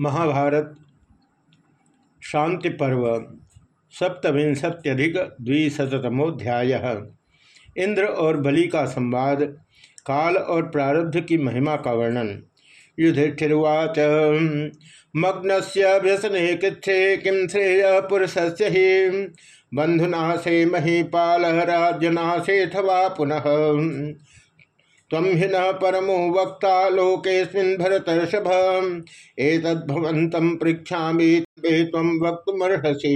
महाभारत शांति पर्व सप्तविंशत्यधिक द्विशतमोध्याय इंद्र और बलि का संवाद, काल और प्रारब्ध की महिमा का वर्णन। युधिष्ठिर्वाच मग्न व्यसने कृथे किम श्रेय पुरुष से ही? बंधुनाशे महीपाल, राज्यनाशे थवा पुनः। तम हि न परमो वक्ता लोकेस्मिन् भरतर्षभ। एतद्भवन्तं पृच्छामि त्वं वक्तुमर्हसि।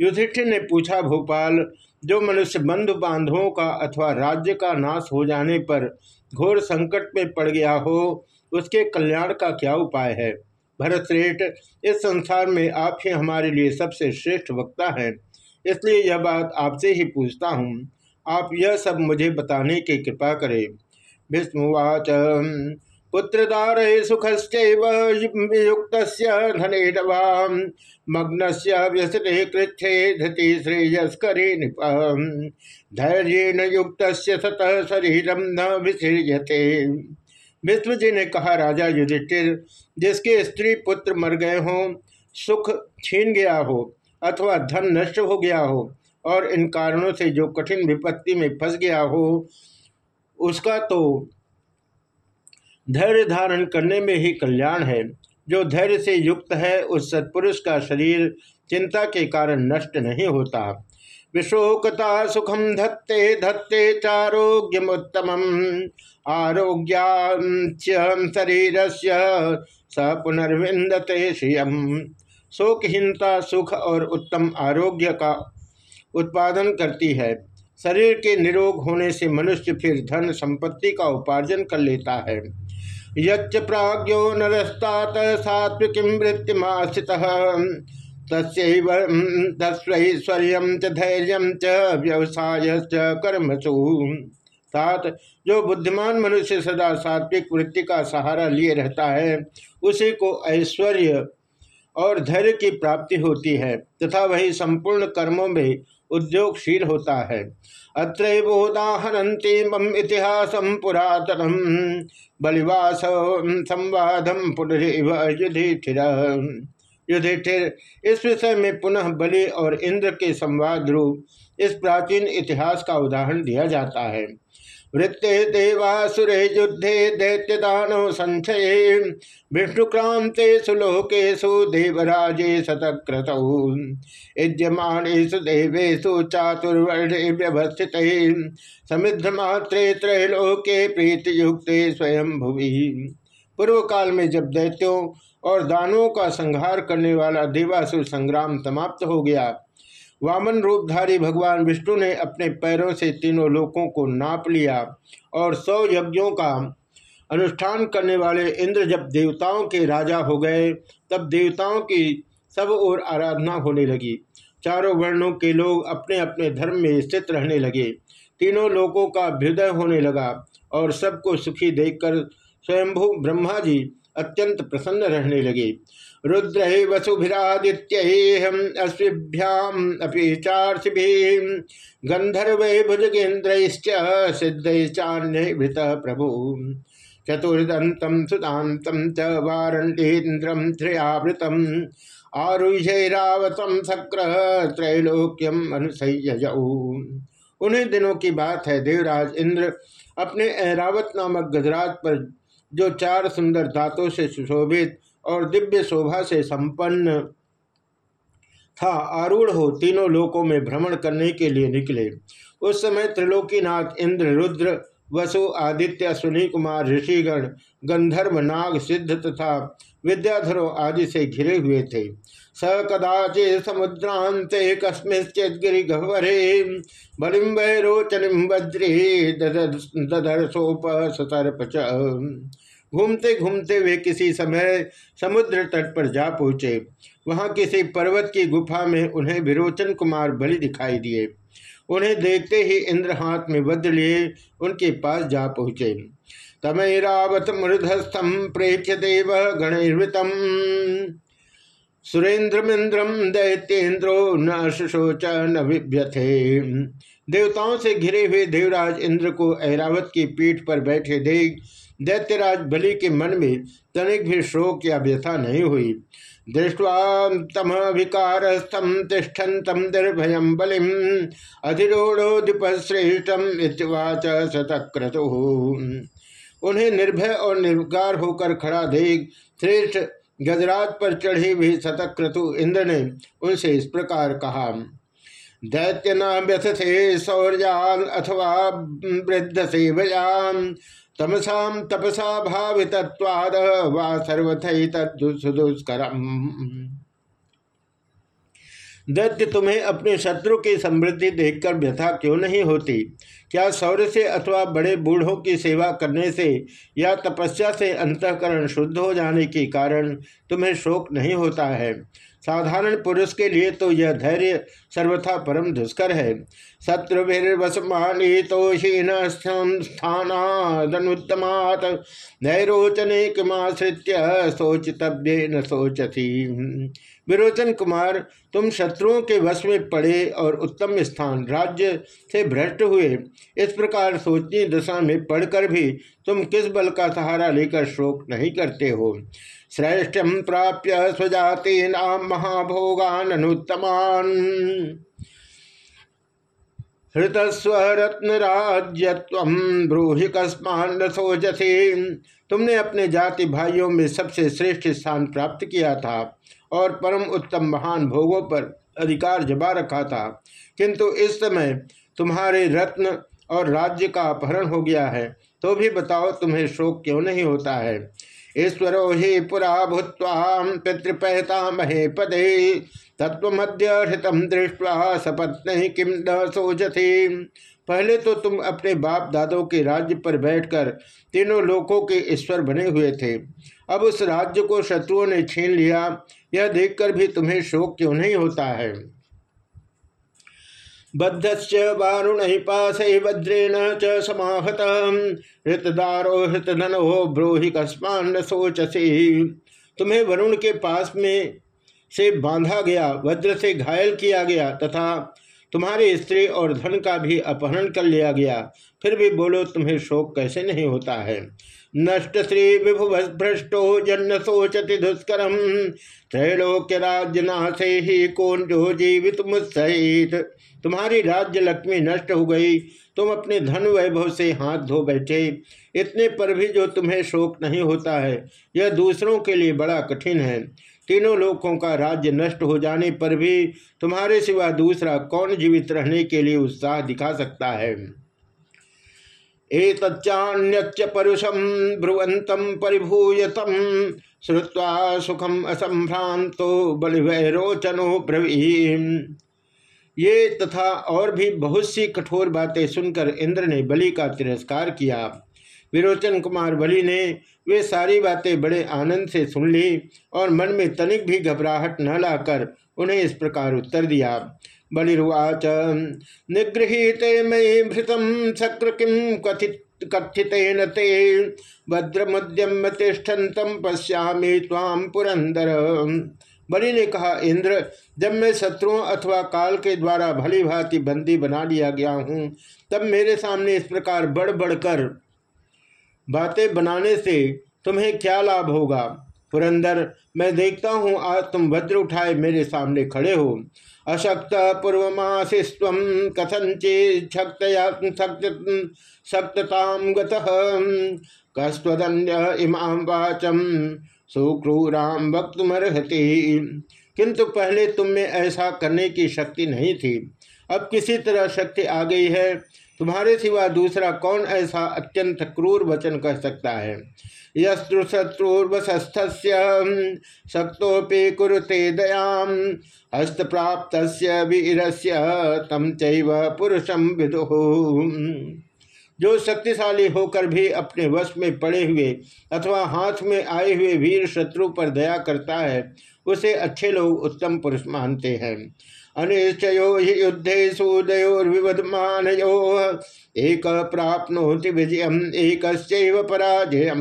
युधिष्ठिर ने पूछा, भोपाल, जो मनुष्य बंधु बांधवों का अथवा राज्य का नाश हो जाने पर घोर संकट में पड़ गया हो, उसके कल्याण का क्या उपाय है? भरत श्रेष्ठ इस संसार में आप ही हमारे लिए सबसे श्रेष्ठ वक्ता हैं। इसलिए यह बात आपसे ही पूछता हूँ। आप यह सब मुझे बताने की कृपा करें। भीष्मवाच पुत्रदार सुखश्चुक्त धनेडवा मग्न व्यसने कृच्छे धति श्रेयस्करे नृप। युक्त सतः शरीरम न विसृजते। विष्णु जी ने कहा, राजा युधिष्ठिर, जिसके स्त्री पुत्र मर गए हों, सुख छीन गया हो, अथवा धन नष्ट हो गया हो और इन कारणों से जो कठिन विपत्ति में फंस गया हो, उसका तो धैर्य धारण करने में ही कल्याण है। जो धैर्य से युक्त है, उस सत्पुरुष का शरीर चिंता के कारण नष्ट नहीं होता। विशोकता सुखम धत्ते धत्ते चारोग्यमुत्तम आरोग्या शरीर से स पुनर्विंदते श्रियम। शोकहीनता, सुख और उत्तम आरोग्य का उत्पादन करती है। शरीर के निरोग होने से मनुष्य फिर धन संपत्ति का उपार्जन कर लेता है। यच्च प्राज्ञो नरस्तात सात्विकी वृत्तिमाश्रित। तस्वैश्वर्य च धैर्य च व्यवसाय कर्मसु। सात, जो बुद्धिमान मनुष्य सदा सात्विक वृत्ति का सहारा लिए रहता है, उसी को ऐश्वर्य और धैर्य की प्राप्ति होती है, तथा वही संपूर्ण कर्मों में उद्योगशील होता है। अत्रोदाहरती मम इतिहास पुरातन बलिवास संवादम पुनरिव युधिठिर युधिठिर इस विषय में पुनः बलि और इंद्र के संवाद रूप इस प्राचीन इतिहास का उदाहरण दिया जाता है। वृत्ते देवासुरे युद्धे दैत्य दानव संचये विष्णुक्रांते सुलोकेशु देवराजे शतक्रत। इज्यमानेशु देवेशु चातुर्वर्णे व्यवस्थित। समिद्ध मात्रे त्रैलोके प्रीति युक्ते स्वयं भुवि पूर्व काल में जब दैत्यों और दानवों का संहार करने वाला देवासुर संग्राम समाप्त हो गया वामन रूपधारी भगवान विष्णु ने अपने पैरों से तीनों लोकों को नाप लिया और सौ यज्ञों का अनुष्ठान करने वाले इंद्र जब देवताओं के राजा हो गए, तब देवताओं की सब ओर आराधना होने लगी। चारों वर्णों के लोग अपने अपने धर्म में स्थित रहने लगे। तीनों लोगों का अभ्युदय होने लगा और सबको सुखी देखकर स्वयंभू ब्रह्मा जी अत्यंत प्रसन्न रहने लगे। रुद्र वसुभिरादित्य अश्विभ्याम अपि चार्षिभि गंधर्व भुजगेन्द्र सिद्धैश्चान्यवृत प्रभु। चतुर्दंतम सुदातम च वारण्येन्द्रम त्रयावृतम आरुह्यरावतम शक्र त्रैलोक्यम अनुसय्य उन्हीं दिनों की बात है, देवराज इंद्र अपने ऐरावत नामक गजराज पर जो चार सुंदर धातों से सुशोभित और दिव्य शोभा से संपन्न था। आरूढ़ हो तीनों लोकों में भ्रमण करने के लिए निकले। उस समय त्रिलोकीनाथ, इंद्र, रुद्र, वसु, आदित्य सुनी कुमार, ऋषिगण, गंधर्व, नाग, सिद्ध तथा विद्याधरों आदि से घिरे हुए थे। स कदाचि समुद्रांते कस्मिश्चित गहवरे बलिम वैरोचनिम वज्री ददर्शोप सतर्प घूमते घूमते वे किसी समय समुद्र तट पर जा पहुँचे। वहाँ किसी पर्वत की गुफा में उन्हें विरोचन कुमार बलि दिखाई दिए। उन्हें देखते ही इंद्र हाथ में वज्र लिए, उनके पास जा पहुँचे। तमैरावत मृधस्थम प्रेक्ष्य देव गणिर्वृतम सुरेंद्रमिंद्रम दैत्येन्द्रो न शुशोच न विभ्यथे। देवताओं से घिरे हुए देवराज इंद्र को ऐरावत की पीठ पर बैठे देख दैत्यराज बलि के मन में तनिक भी शोक या व्यथा नहीं हुई। दृष्टवा तम विकारस्थम तिष्ठन्तम निर्भयम बलिम अधिरूढ़ोधिपश्रेष्ठम इतवाच उन्हें निर्भय और निर्विकार होकर खड़ा देख श्रेष्ठ गजराज पर चढ़े हुए शतक्रतु इंद्र ने उनसे इस प्रकार कहा, दैत्य न व्यथे शौर्यान अथवा वृद्ध सेवयान तमसा तपसा भावितत्वाद वा सर्वथ तदुष्करम दैत्य, तुम्हें अपने शत्रु की समृद्धि देखकर व्यथा क्यों नहीं होती? क्या शौर्य से अथवा बड़े बूढ़ों की सेवा करने से या तपस्या से अंतकरण शुद्ध हो जाने के कारण तुम्हें शोक नहीं होता है? साधारण पुरुष के लिए तो यह धैर्य सर्वथा परम दुष्कर है। शत्रुभिर्वसमानी तो नैरोचने सोचितव्य न सोचती विरोचन कुमार, तुम शत्रुओं के वश में पड़े और उत्तम स्थान राज्य से भ्रष्ट हुए। इस प्रकार सोचनी दशा में पढ़कर भी तुम किस बल का सहारा लेकर शोक नहीं करते हो? श्रेष्ठम प्राप्य स्वजाति नाम महाभोगान अनुत्तमान हृतस्वरत्न राज्य ब्रूहि कस्मान सोजसी तुमने अपने जाति भाइयों में सबसे श्रेष्ठ स्थान प्राप्त किया था और परम उत्तम महान भोगों पर अधिकार जमा रखा था। किंतु इस समय तुम्हारे रत्न और राज्य का अपहरण हो गया है तो भी बताओ तुम्हें शोक क्यों नहीं होता है? ईश्वरो ही पुरा भूत पितृपहता महे पदे। तत्व मध्य हृतम दृष्टवा सपत्न किम न सोचती। पहले तो तुम अपने बाप दादों के राज्य पर बैठकर तीनों लोकों के ईश्वर बने हुए थे। अब उस राज्य को शत्रुओं ने छीन लिया। यह देखकर भी तुम्हें शोक क्यों नहीं होता है? बद्धश्च वारुण पासे वज्रेण च समाहत हृतदारो हृतधनो ब्रोहि कस्मान सोचसी तुम्हें वरुण के पास में से बांधा गया, वज्र से घायल किया गया तथा तुम्हारे स्त्री और धन का भी अपहरण कर लिया गया। फिर भी बोलो, तुम्हें शोक कैसे नहीं होता है? नष्ट श्री विभु भ्रष्टो जन्न सोचति दुष्करम त्रैलोक्य राज्य नाथे ही कौन जो जीवित मुत्सहित तुम्हारी राज्य लक्ष्मी नष्ट हो गई। तुम अपने धन वैभव से हाथ धो बैठे। इतने पर भी जो तुम्हें शोक नहीं होता है, यह दूसरों के लिए बड़ा कठिन है। तीनों लोगों का राज्य नष्ट हो जाने पर भी तुम्हारे सिवा दूसरा कौन जीवित रहने के लिए उत्साह दिखा सकता है? एतच्चान्यच्च परुषम ब्रुवंतम परिभूयतम श्रुवा सुखम असंभ्रांतो बलिवैरोचनो ब्रवीम। ये तथा और भी बहुत सी कठोर बातें सुनकर इंद्र ने बलि का तिरस्कार किया। विरोचन कुमार बलि ने वे सारी बातें बड़े आनंद से सुन ली और मन में तनिक भी घबराहट न लाकर उन्हें इस प्रकार उत्तर दिया। बलिर्वाच। निगृहित मयि भृतम शक्र किम कथित ते। भद्रमुद्यम तिष्ठन्तं पश्यामि ताम पुरंदर बलि ने कहा, इंद्र, जब मैं शत्रुओं अथवा काल के द्वारा भली भांति बंदी बना लिया गया हूँ, तब मेरे सामने इस प्रकार बढ़ बढ़कर बातें बनाने से तुम्हें क्या लाभ होगा? पुरंदर मैं देखता हूँ आज तुम वज्र उठाए मेरे सामने खड़े हो। अशक्त पूर्वमाशिस्व कथंचे शक्तताम गस्वदन्य इमाम वाचम सुक्रूराम वक्तमर्हति। किंतु पहले तुम में ऐसा करने की शक्ति नहीं थी। अब किसी तरह शक्ति आ गई है। तुम्हारे सिवा दूसरा कौन ऐसा अत्यंत क्रूर वचन कह सकता है? यस्त्रुशत्रुर्वशस्थ शक्तोपि कुरुते दयाम हस्त प्राप्त वीरस्य तम चैव पुरुषम विदु। जो शक्तिशाली होकर भी अपने वश में पड़े हुए अथवा हाथ में आए हुए वीर शत्रु पर दया करता है, उसे अच्छे लोग उत्तम पुरुष मानते हैं। अनिश्चयो ही युद्धेशु दयोर्विवदमान एक प्राप्नोति विजय एक पराजय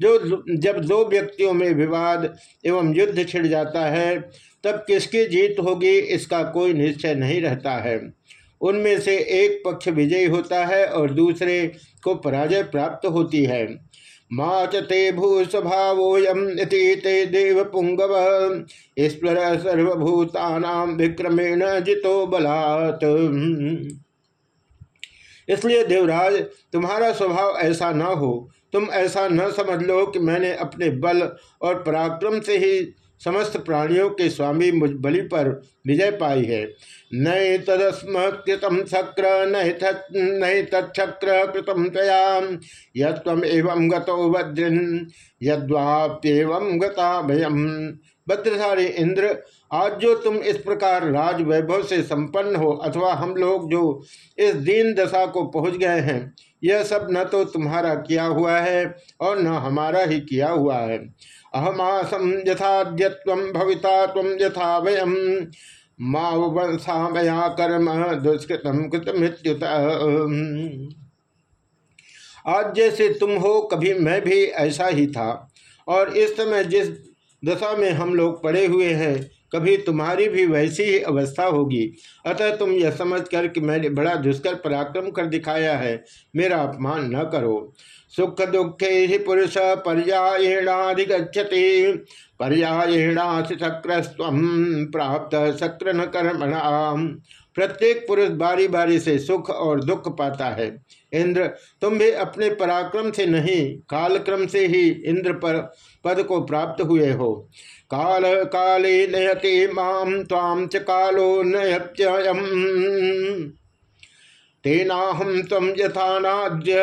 जो जब दो व्यक्तियों में विवाद एवं युद्ध छिड़ जाता है, तब किसकी जीत होगी, इसका कोई निश्चय नहीं रहता है। उनमें से एक पक्ष विजयी होता है और दूसरे को पराजय प्राप्त होती है। माचते भूस्वभावोयम ते देव पुंगव ईश्वर सर्वभूता विक्रमेण जितो बलात्। इसलिए देवराज, तुम्हारा स्वभाव ऐसा न हो। तुम ऐसा न समझ लो कि मैंने अपने बल और पराक्रम से ही समस्त प्राणियों के स्वामी मुझ बलि पर विजय पाई है। नई तदस्म कृतम शक्र नई तक्र कृतम तया यम एवं गतो वज्रन, यद्वाप्यव गता भयम भद्रधारी इंद्र, आज जो तुम इस प्रकार राज वैभव से संपन्न हो अथवा हम लोग जो इस दीन दशा को पहुँच गए हैं, यह सब न तो तुम्हारा किया हुआ है और न हमारा ही किया हुआ है। अहमासम यथाद्यत्व भविता तम यथा वयम मावंसा मया कर्म दुष्कृतम कृतमृत्युत। आज जैसे तुम हो, कभी मैं भी ऐसा ही था। और इस समय जिस दशा में हम लोग पड़े हुए हैं, कभी तुम्हारी भी वैसी ही अवस्था होगी। अतः तुम यह समझ कर कि मैंने बड़ा दुष्कर पराक्रम कर दिखाया है। मेरा अपमान न करो। सुख दुखे ही पुरुष पर्यायणाधिगछति पर्यायणाथ प्राप्त शक्र न कर्मणाम प्रत्येक पुरुष बारी बारी से सुख और दुख पाता है। इंद्र, तुम भी अपने पराक्रम से नहीं, कालक्रम से ही इंद्र पर पद को प्राप्त हुए हो। काल, काले नयति माम च कालो नयत्ययम। तेनाहम तम यथा नाद्य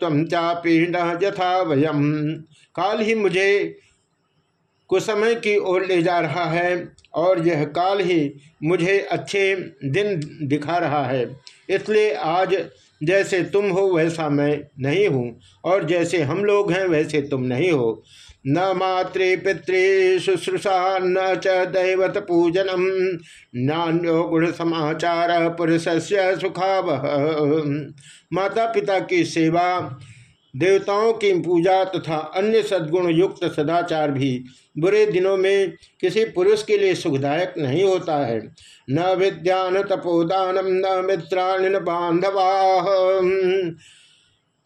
तम चापी न यथा वयम काल ही मुझे कुसमय की ओर ले जा रहा है और यह काल ही मुझे अच्छे दिन दिखा रहा है। इसलिए आज जैसे तुम हो वैसा मैं नहीं हूँ, और जैसे हम लोग हैं वैसे तुम नहीं हो। न मातृ पितृ शुश्रूषा न च दैवत पूजनम, नान्यो गुण समाचार पुरुष से सुखाव माता पिता की सेवा देवताओं की पूजा तथा अन्य सद्गुण युक्त सदाचार भी बुरे दिनों में किसी पुरुष के लिए सुखदायक नहीं होता है। न विद्या न तपोदान न मित्राण न बांधवा।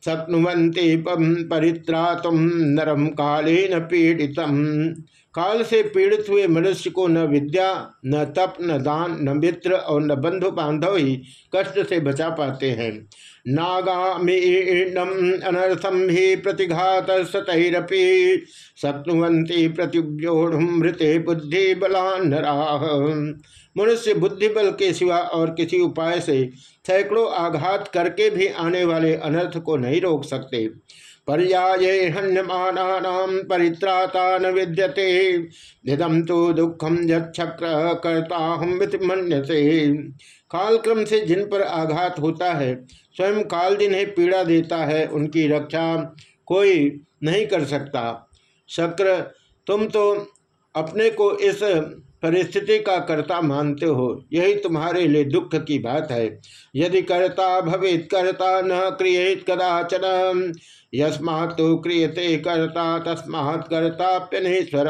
शक्नुवंते परित्रा तुम नरम काले न पीड़ित काल से पीड़ित हुए मनुष्य को न विद्या, न तप, न दान, न मित्र और न बंधु बांधव ही कष्ट से बचा पाते हैं। नागामीणम अनर्थम ही प्रतिघात सतरपी शक्नुवंती प्रतिव्योढ़ मृते बुद्धि बलान्नरा मनुष्य बुद्धि बल के सिवा और किसी उपाय से सैकड़ों आघात करके भी आने वाले अनर्थ को नहीं रोक सकते। पर्याये हन्यमानानाम परित्राता न विद्यते। निदम तो दुखम यक्र करता हम मन्यसे कालक्रम से जिन पर आघात होता है, स्वयं काल जिन्हें पीड़ा देता है, उनकी रक्षा कोई नहीं कर सकता। शक्र, तुम तो अपने को इस परिस्थिति का कर्ता मानते हो, यही तुम्हारे लिए दुख की बात है। यदि कर्ता भवित कर्ता न क्रियेत कदाचन, यस्मात् तो क्रियते कर्ता, तस्मात् कर्ताप्यनेश्वर।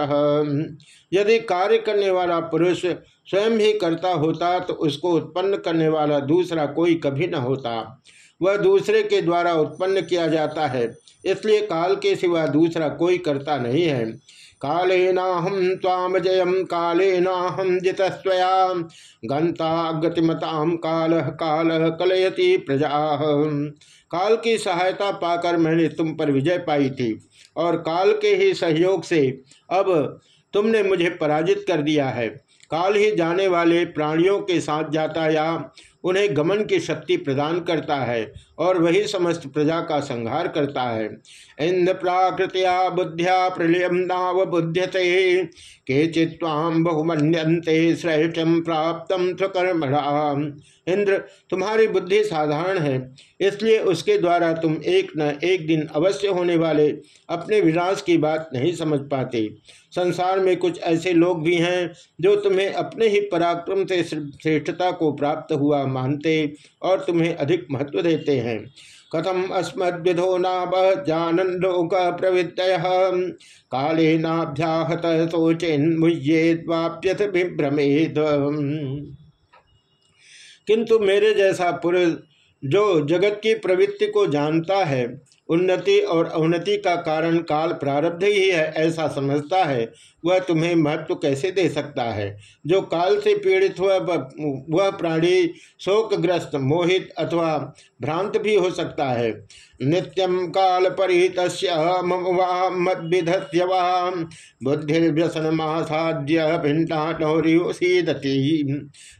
यदि कार्य करने वाला पुरुष स्वयं ही कर्ता होता तो उसको उत्पन्न करने वाला दूसरा कोई कभी न होता। वह दूसरे के द्वारा उत्पन्न किया जाता है, इसलिए काल के सिवा दूसरा कोई कर्ता नहीं है। कालेनाहम ताम जयम कालेनाहम जितस्वया गंता गतिमताम काल काल कलयति प्रजा। काल की सहायता पाकर मैंने तुम पर विजय पाई थी, और काल के ही सहयोग से अब तुमने मुझे पराजित कर दिया है। काल ही जाने वाले प्राणियों के साथ जाता या उन्हें गमन की शक्ति प्रदान करता है और वही समस्त प्रजा का संहार करता है। इंद्र प्राकृतिया बुद्धिया प्रलयम नाव बुध्यते के चित्वाम बहुमन्यंते श्रेष्ठ प्राप्त स्वकर्मणा। इंद्र, तुम्हारी बुद्धि साधारण है, इसलिए उसके द्वारा तुम एक न एक दिन अवश्य होने वाले अपने विनाश की बात नहीं समझ पाते। संसार में कुछ ऐसे लोग भी हैं जो तुम्हें अपने ही पराक्रम से श्रेष्ठता को प्राप्त हुआ मानते और तुम्हें अधिक महत्व देते हैं। कथम अस्मद्विधो नाम जानन लोक प्रवृत्त काले नाभ्याहत सोचेन मुह्येद्वाप्यथ विभ्रमेद किंतु मेरे जैसा पुरुष जो जगत की प्रवृत्ति को जानता है उन्नति और अवनति का कारण काल प्रारब्ध ही है, ऐसा समझता है। वह तुम्हें महत्व कैसे दे सकता है? जो काल से पीड़ित हुआ, वह प्राणी शोकग्रस्त, मोहित अथवा भ्रांत भी हो सकता है। नित्यम काल परित मद्विधस्य बुद्धिर्व्यसन मासाद्य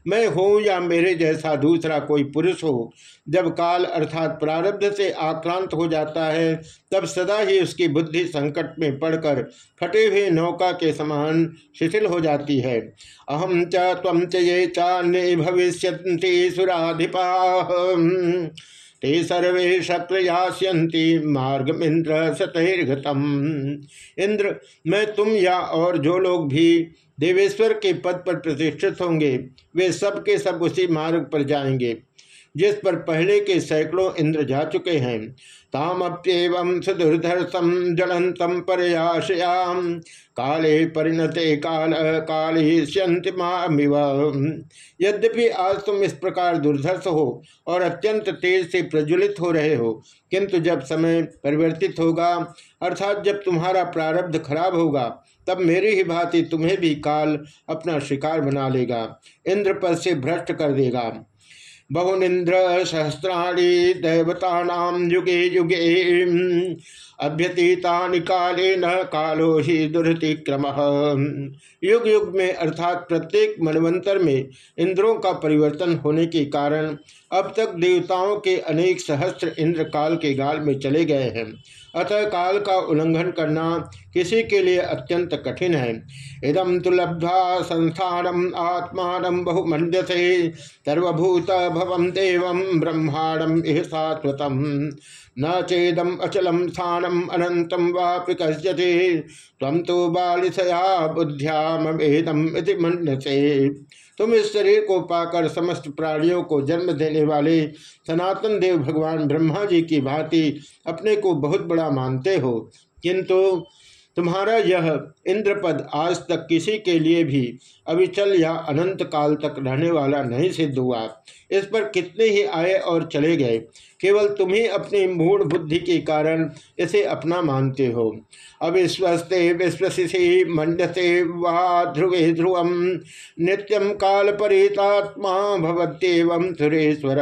मैं हूँ या मेरे जैसा दूसरा कोई पुरुष हो। जब काल अर्थात प्रारब्ध से आक्रांत हो जाता है, तब सदा ही उसकी बुद्धि संकट में पड़कर फटे हुए नौका के समान शिथिल हो जाती है। अहम च तम च ये चान्य भविष्य सुराधिपा। ते सर्वे शक्र यास्यंती मार्ग इंद्र सतर्घतम इंद्र, मैं तुम या और जो लोग भी देवेश्वर के पद पर प्रतिष्ठित होंगे, वे सब के सब उसी मार्ग पर जाएँगे। जिस पर पहले के सैकड़ों इंद्र जा चुके हैं। तामप्येवं सुदुर्धर्षम जलंतम परयाशयाम काले परिणते काल कालिष्यंतिमिव यद्यपि आज तुम इस प्रकार दुर्धर्ष हो और अत्यंत तेज से प्रज्वलित हो रहे हो, किंतु जब समय परिवर्तित होगा, अर्थात जब तुम्हारा प्रारब्ध खराब होगा, तब मेरी ही भांति तुम्हें भी काल अपना शिकार बना लेगा, इंद्र पद से भ्रष्ट कर देगा। बहुनिंद्र सहस्राणी दैवता युगे युगे। अभ्यतीता काले न कालो ही दुर्तिक्रम। युग युग में अर्थात प्रत्येक मनवंतर में इंद्रों का परिवर्तन होने के कारण अब तक देवताओं के अनेक सहस्त्र इंद्र काल के गाल में चले गए हैं। अतः काल का उल्लंघन करना किसी के लिए अत्यंत कठिन है। इदम तो लब्ध्वा संस्थानम आत्मान बहुमंड्यसे सर्वभूत भवम देवम ब्रह्मांडम इह शाश्वतम न चेदम अचलम स्थानम अनंतम वापि कस्यते तम तो बालिशया बुद्ध्यामेदम मनसे तुम इस शरीर को पाकर समस्त प्राणियों को जन्म देने वाले सनातन देव भगवान ब्रह्मा जी की भांति अपने को बहुत बड़ा मानते हो। किंतु तुम्हारा यह इंद्रपद आज तक किसी के लिए भी अविचल या अनंत काल तक रहने वाला नहीं सिद्ध हुआ। इस पर कितने ही आए और चले गए। केवल तुम ही अपनी मूढ़ बुद्धि के कारण इसे अपना मानते हो। अविश्वस्ते विश्वसी मंडसे वा ध्रुवे ध्रुवम। नित्यम काल परितात्मा भवत्येवं सुरेश्वर।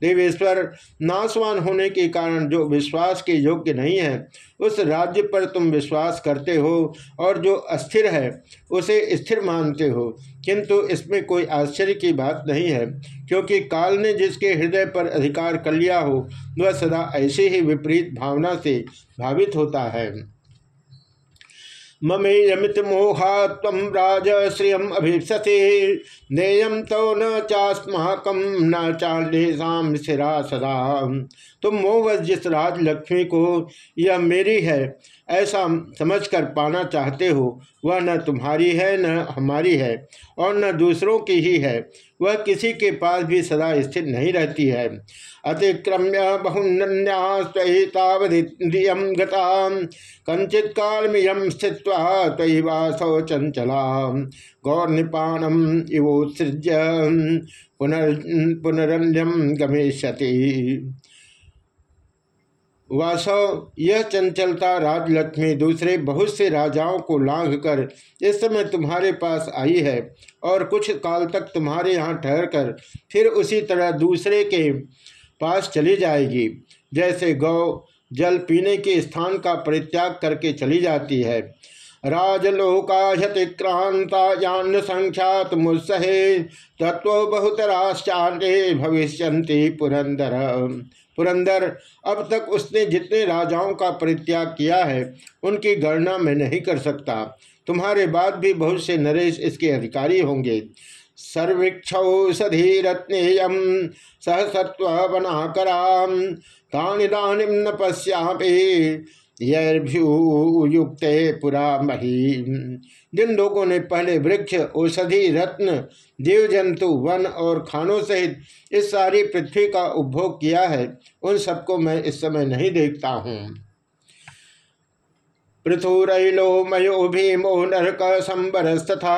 देवेश्वर, नाशवान होने के कारण जो विश्वास के योग्य नहीं है, उस राज्य पर तुम विश्वास करते हो और जो अस्थिर है, उसे स्थिर मानते हो। किंतु इसमें कोई आश्चर्य की बात नहीं है, क्योंकि काल ने जिसके हृदय पर अधिकार कर लिया हो, वह सदा ऐसे ही विपरीत भावना से भावित होता है। ममेयमित मोहा तम राज श्रियम अभिपसते नेयम तो न चास्माकम न चालेशम सिरा सदा। तुम मोहवश जिस राज लक्ष्मी को यह मेरी है, ऐसा समझकर पाना चाहते हो, वह न तुम्हारी है, न हमारी है, और न दूसरों की ही है, वह किसी के पास भी सदा स्थिर नहीं रहती है। अतिक्रम्य बहुन्यास्वतावधियम गता कंचित कालमियम स्थित तयि वासौ चंचला गौर निपाणम इवोत्सृज्य पुनर् पुनरन्यम गमेशति वासव, यह चंचलता राजलक्ष्मी दूसरे बहुत से राजाओं को लांघ कर इस समय तुम्हारे पास आई है और कुछ काल तक तुम्हारे यहाँ ठहर कर फिर उसी तरह दूसरे के पास चली जाएगी। जैसे गौ जल पीने के स्थान का परित्याग करके चली जाती है। राजलोकातिक्रांता यान संख्यात मुत्सहे तत्व बहुतराश्चार्य भविष्य पुरंदर। पुरंदर। अब तक उसने जितने राजाओं का परित्याग किया है, उनकी गणना मैं नहीं कर सकता। तुम्हारे बाद भी बहुत से नरेश इसके अधिकारी होंगे। सर्वीक्षौषधि रत्नेयम सहसत्व बनाकराम तानिदानी न पश्यापे युक्त पुरा मही जिन लोगों ने पहले वृक्ष, औषधि, रत्न जीव जंतु वन और खानों सहित इस सारी पृथ्वी का उपभोग किया है, उन सबको मैं इस समय नहीं देखता हूँ। पृथुरैलो मयो भीमो नरक संबरस्तथा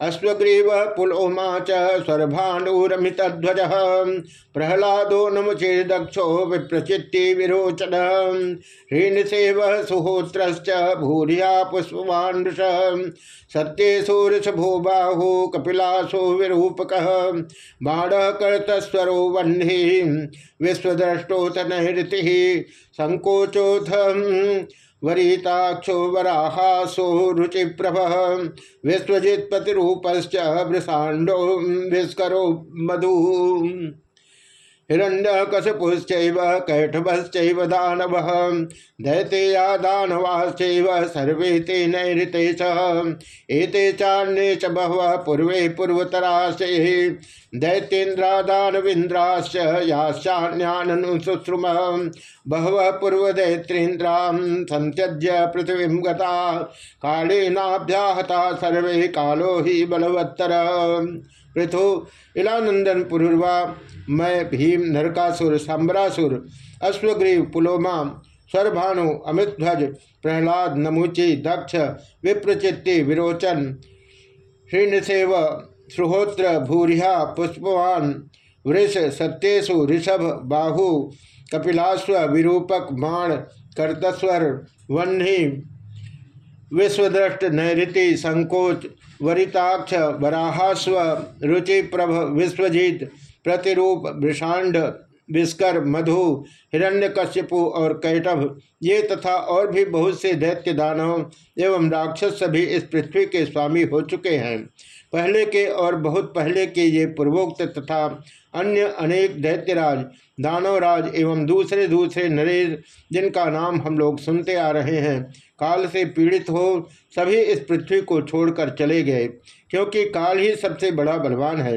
अश्वग्रीव पुलोमा च स्वर्भानुरमितध्वज। प्रहलादो नमुचे दक्षो विप्रचित्ति विरोचन ह्रीणसेव सुहोत्रश्च भूरिया पुष्पवान्ष। सत्येशो भूबाहु कपिलासो विरूपक। बाण कर्तस्वरो वह्नि विश्वद्रष्टोत नहृति संकोचोथ वरिताक्षो वराहासो रुचिप्रभ। विश्वजित प्रतिरूपश्च वृषाण्डो विस्करो मधु। हिरण्यकशपुश्च कैठभश्चैव दानवः। दैतेया दानवाश्चैव सर्वे ते नैऋते एते चान्ये च बहवः पूर्वे पूर्वतराश्च दैत्येन्द्रा दानवीन्द्राश्च याश्चान्याननुशुश्रुम बहवः पूर्वदैत्रेन्द्रां सन्त्यज्य पृथिवीं गता। कालेनाभ्याहता सर्वे, कालो हि बलवत्तर। पृथु इलानंदन पुरुर्वा मैं भीम नरकासुर, सांबरासुर, अश्वग्रीव पुलोमा स्वरभानु अमितध्वज, प्रहलाद, नमुचि, दक्ष, विप्रचित्ति, विरोचन श्रीनसेव सुहोत्र भूरिया पुष्पवान, वृष, सत्येशु, ऋषभ, बाहु कपिलास्व विरूपक, बाण, कर्तस्वर, वह्नि, विश्वद्रष्ट नैति संकोच, वरिताक्ष वराहास्व रुचि प्रभ विश्वजीत प्रतिरूप, वृषांड, विस्कर, मधु, हिरण्यकश्यपु और कैटभ, ये तथा और भी बहुत से दैत्य दानव एवं राक्षस सभी इस पृथ्वी के स्वामी हो चुके हैं। पहले के और बहुत पहले के ये पूर्वोक्त तथा अन्य अनेक दैत्यराज, दानवराज एवं दूसरे दूसरे नरेश जिनका नाम हम लोग सुनते आ रहे हैं काल से पीड़ित हो, सभी इस पृथ्वी को छोड़कर चले गए, क्योंकि काल ही सबसे बड़ा बलवान है।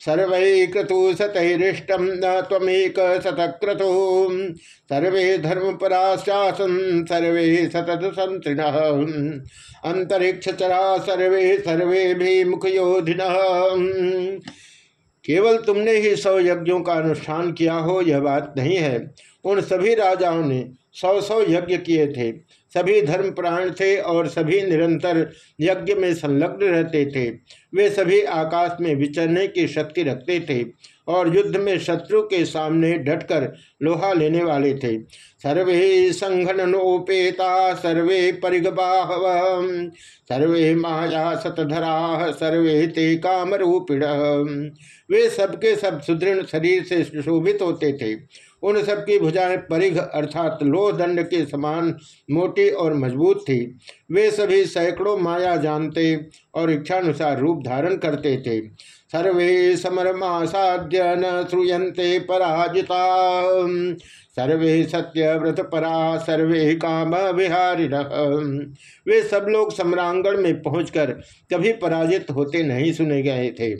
सर्वे क्रतु सतरिष्टम न तमेक शतक्रतु सर्वे धर्मपराशासन सर्वे सतत संतृण अंतरिक्ष चरा सर्वे सर्वे भी मुख योधिन केवल तुमने ही सौ यज्ञों का अनुष्ठान किया हो, यह बात नहीं है। उन सभी राजाओं ने सौ सौ यज्ञ किए थे। सभी धर्म प्राण थे और सभी निरंतर यज्ञ में संलग्न रहते थे। वे सभी आकाश में विचरने की शक्ति रखते थे और युद्ध में शत्रु के सामने डटकर लोहा लेने वाले थे। सर्वे संघननोपेता सर्वे परिगबाह सर्वे माया सतधरा, सर्वे ते कामरूपिण। वे सबके सब सुदृढ़ शरीर से सुशोभित होते थे। उन सबकी भुजाएँ परिघ अर्थात लोह दंड के समान मोटी और मज़बूत थी। वे सभी सैकड़ों माया जानते और इच्छानुसार रूप धारण करते थे। सर्वे समरमासाद्य न श्रूयते पराजिता। सर्वे सत्य व्रत परा, सर्वे काम विहारिण। वे सब लोग सम्रांगण में पहुंचकर कभी पराजित होते नहीं सुने गए थे।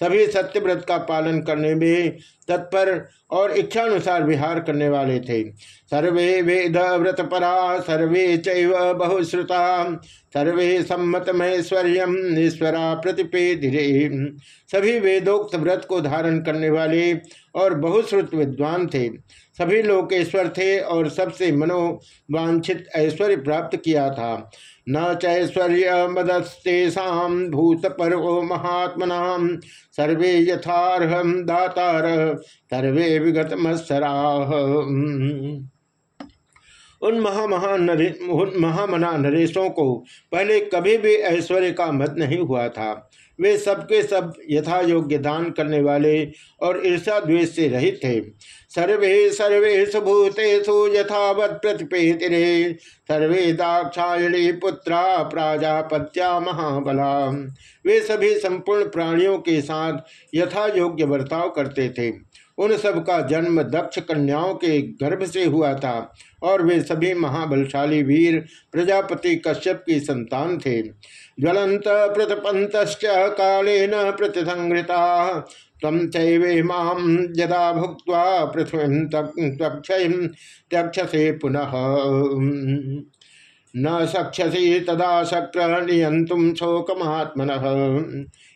सभी सत्यव्रत का पालन करने में तत्पर और इच्छानुसार विहार करने वाले थे। सर्वे वेद व्रत परा, सर्वे चैव बहुश्रुता, सर्वे सम्मत महेश्वर्य ईश्वरा प्रतिपे धीरे सभी वेदोक्त व्रत को धारण करने वाले और बहुश्रुत विद्वान थे। सभी लोकेश्वर थे और सबसे मनोवांछित ऐश्वर्य प्राप्त किया था। न चैश्वर्य मदस्तेषा भूत पर्व महात्मना सर्वे यथारहम दातार, सर्वे विगत मत्सरा उन महामहान महामना नरेशों को पहले कभी भी ऐश्वर्य का मत नहीं हुआ था। वे सबके सब यथा योग्य दान करने वाले और ईर्षा द्वेष से रहित थे। सर्वे सर्वेशु भूतेषु यथावत प्रतिपेतिरे सर्वे दाक्षायणी पुत्रा प्राजापत्या महाबला। वे सभी संपूर्ण प्राणियों के साथ यथा योग्य बर्ताव करते थे। उन सब का जन्म दक्ष कन्याओं के गर्भ से हुआ था और वे सभी महाबलशाली वीर प्रजापति कश्यप की संतान थे। ज्वलंत प्रतपंत कालेन प्रतिसंहृता, तम चैवेमाम यदा भुक्त पृथ्वी त्यक्षसे पुनः। न सक्षसी तदा शक्र नियंतुम शोकमात्मन।